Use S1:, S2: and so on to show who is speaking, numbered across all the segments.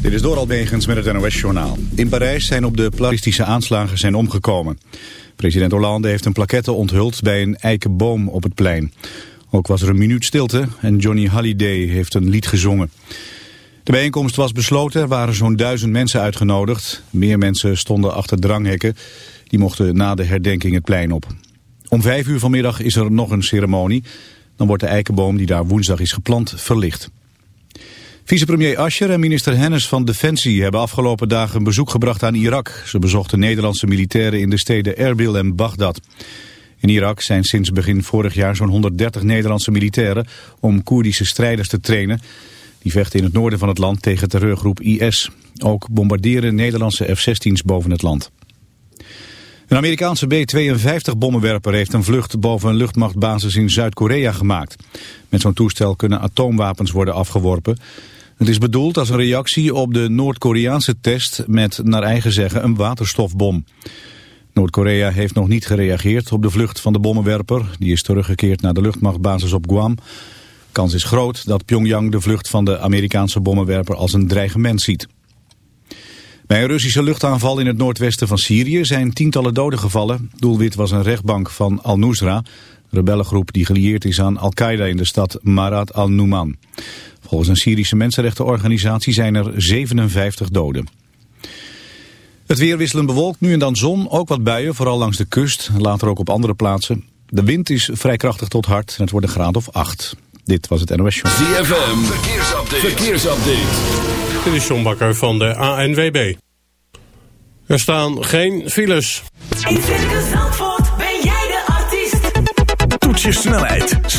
S1: Dit is Doral Begens met het NOS-journaal. In Parijs zijn op de pluralistische aanslagen zijn omgekomen. President Hollande heeft een plaquette onthuld bij een eikenboom op het plein. Ook was er een minuut stilte en Johnny Halliday heeft een lied gezongen. De bijeenkomst was besloten, er waren zo'n duizend mensen uitgenodigd. Meer mensen stonden achter dranghekken. Die mochten na de herdenking het plein op. Om vijf uur vanmiddag is er nog een ceremonie. Dan wordt de eikenboom die daar woensdag is geplant verlicht. Vicepremier Ascher en minister Hennis van Defensie hebben afgelopen dagen een bezoek gebracht aan Irak. Ze bezochten Nederlandse militairen in de steden Erbil en Bagdad. In Irak zijn sinds begin vorig jaar zo'n 130 Nederlandse militairen om Koerdische strijders te trainen. Die vechten in het noorden van het land tegen terreurgroep IS. Ook bombarderen Nederlandse F-16's boven het land. Een Amerikaanse B-52-bommenwerper heeft een vlucht boven een luchtmachtbasis in Zuid-Korea gemaakt. Met zo'n toestel kunnen atoomwapens worden afgeworpen. Het is bedoeld als een reactie op de Noord-Koreaanse test met, naar eigen zeggen, een waterstofbom. Noord-Korea heeft nog niet gereageerd op de vlucht van de bommenwerper. Die is teruggekeerd naar de luchtmachtbasis op Guam. Kans is groot dat Pyongyang de vlucht van de Amerikaanse bommenwerper als een dreigement ziet. Bij een Russische luchtaanval in het noordwesten van Syrië zijn tientallen doden gevallen. Doelwit was een rechtbank van Al-Nusra, rebellengroep die gelieerd is aan Al-Qaeda in de stad Marat al-Numan. Volgens een Syrische mensenrechtenorganisatie zijn er 57 doden. Het weer wisselend bewolkt, nu en dan zon, ook wat buien, vooral langs de kust, later ook op andere plaatsen. De wind is vrij krachtig tot hard en het wordt een graad of 8. Dit was het NOS Show.
S2: ZFM, verkeersupdate. verkeersupdate.
S3: Dit is John Bakker van de ANWB. Er staan geen files.
S4: In Circus Zandvoort ben jij de artiest.
S5: Toets je snelheid,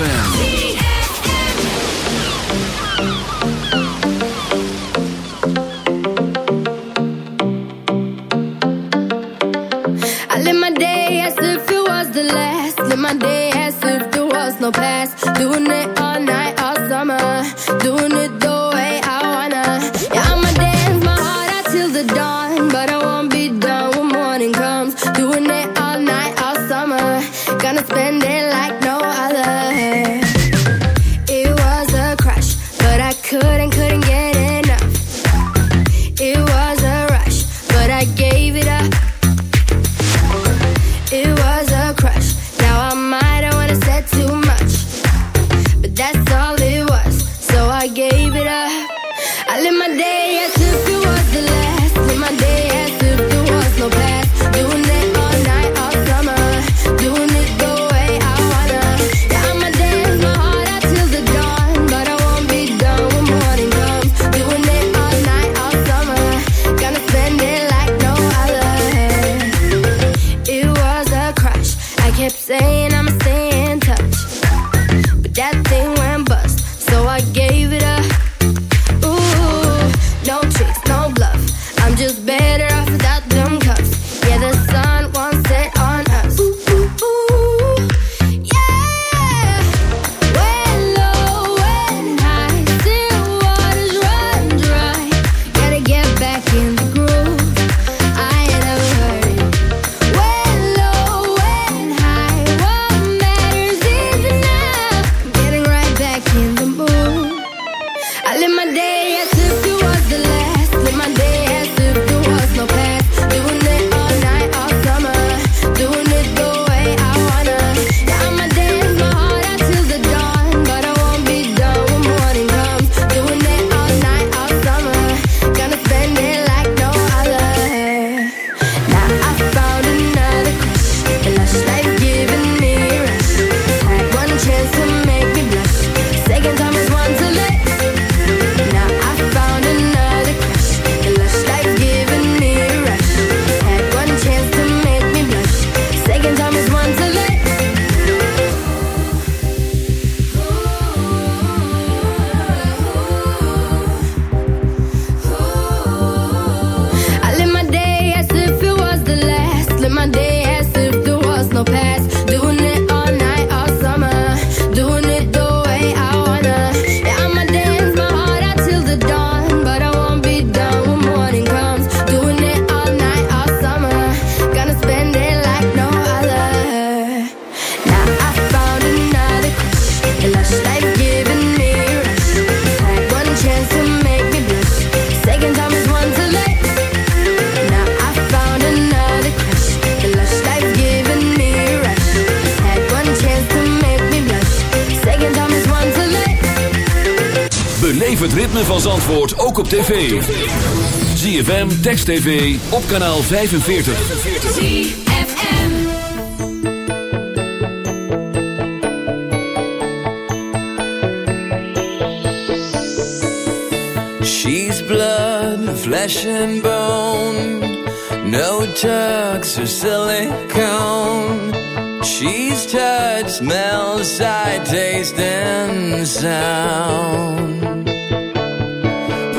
S6: I
S2: Text TV op kanaal 45.
S6: ZFM.
S7: She's blood, flesh and bone. No tucks or silicone. She's touch, smell, sight, taste and sound.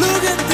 S2: Look at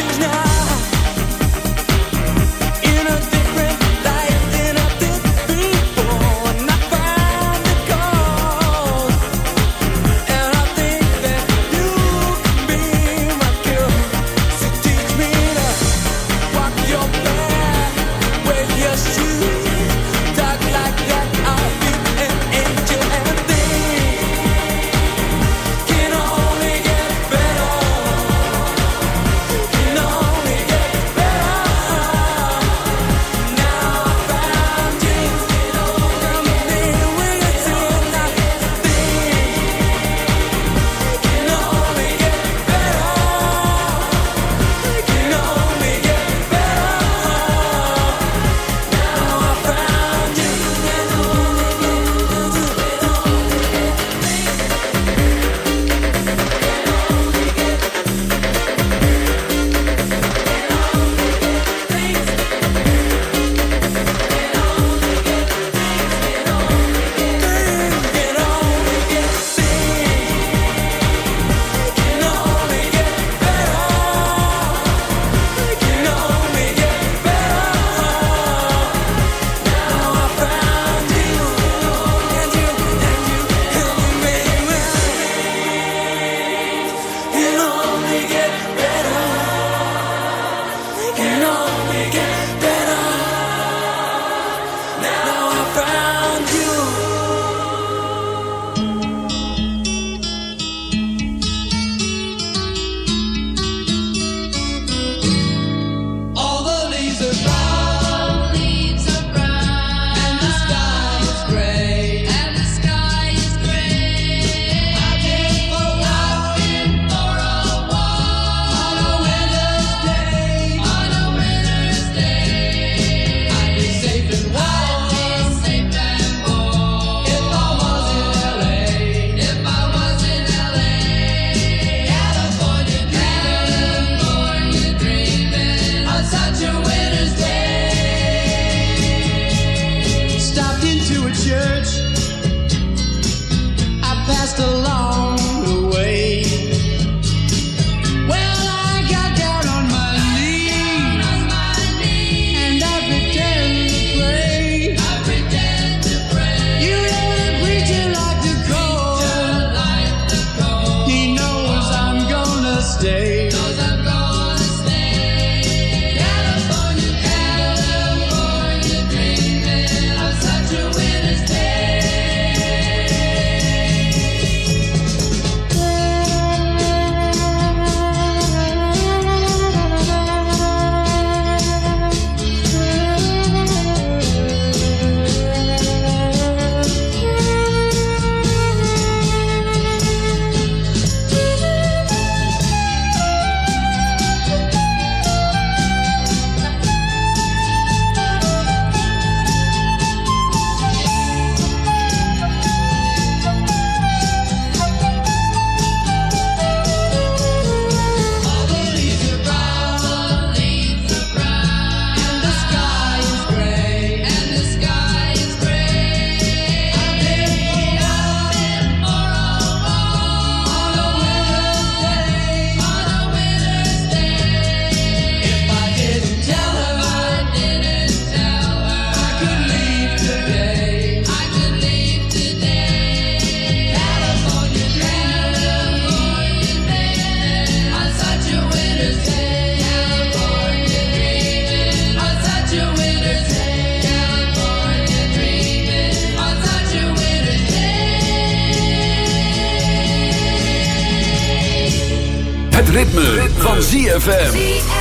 S2: ZFM.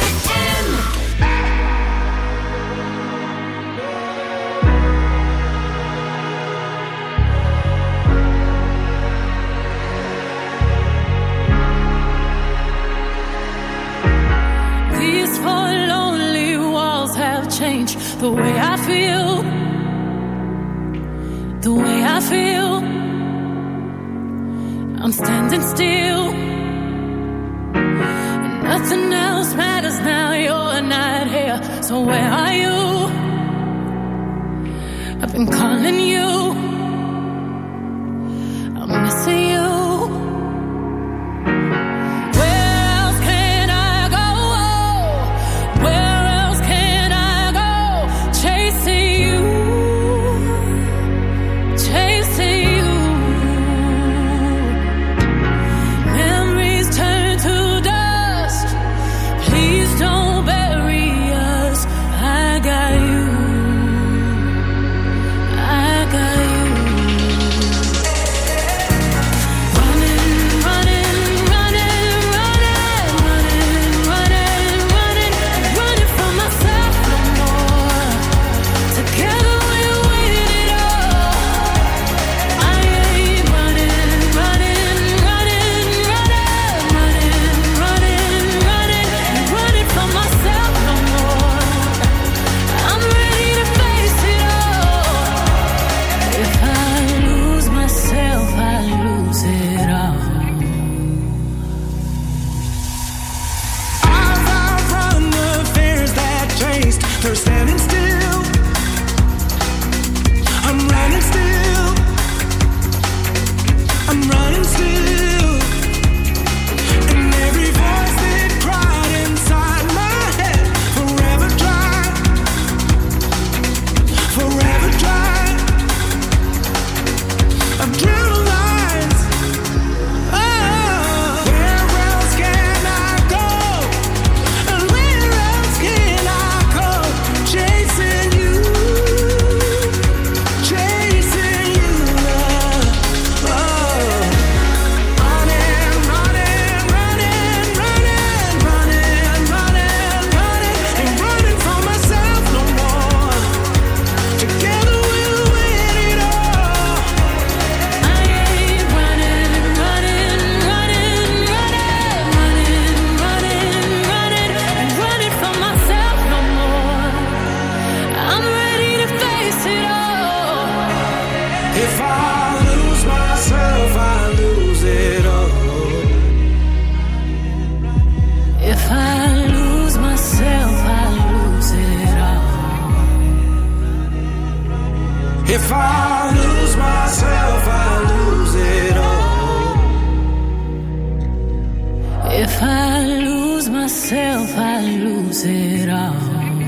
S7: Myself, I lose it all.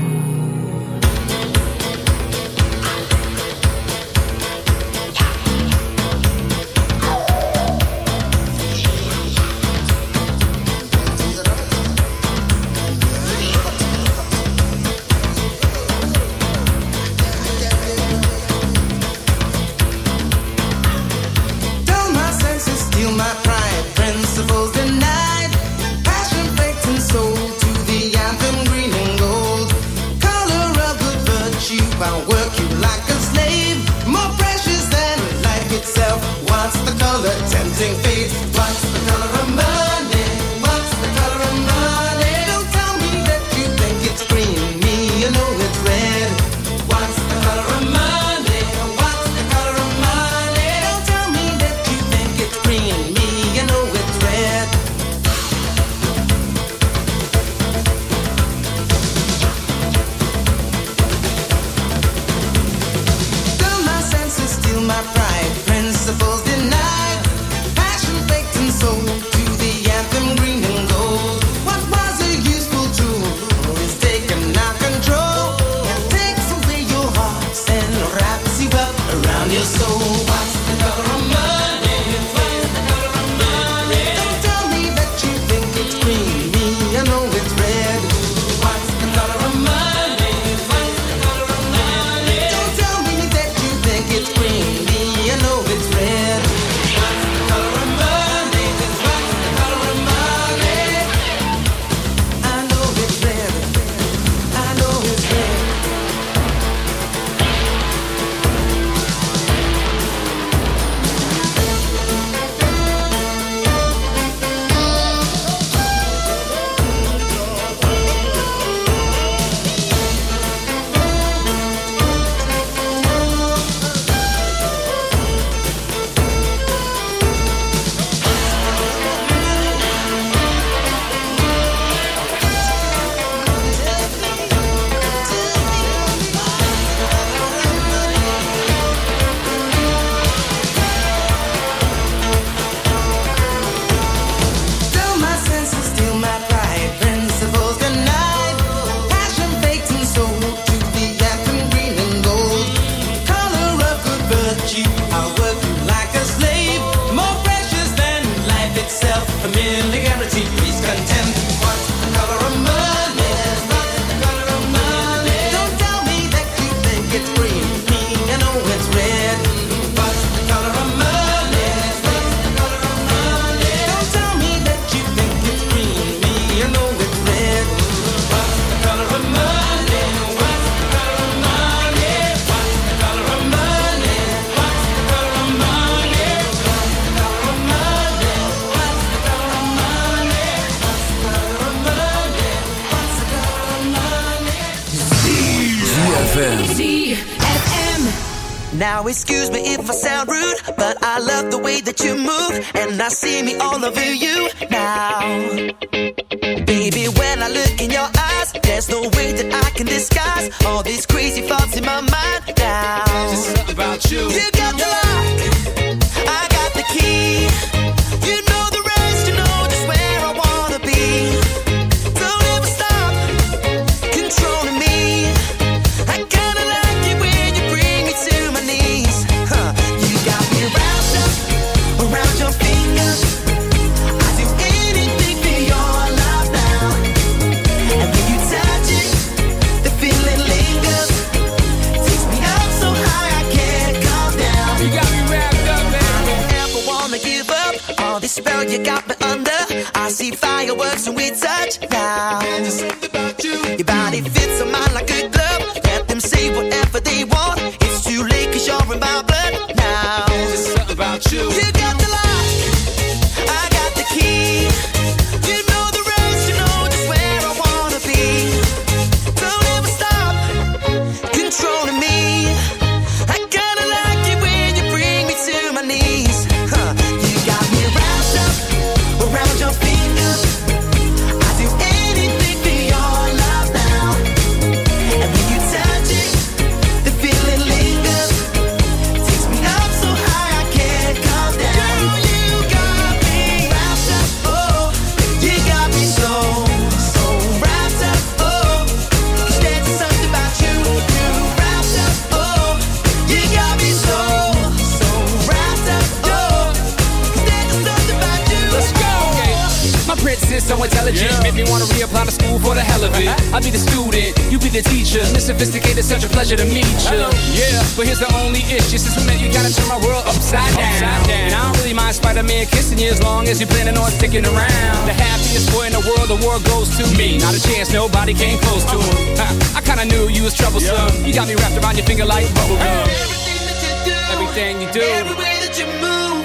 S8: everything you do. Every way that you move,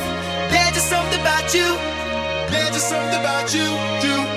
S8: there's just something about you. There's just something about you. Do.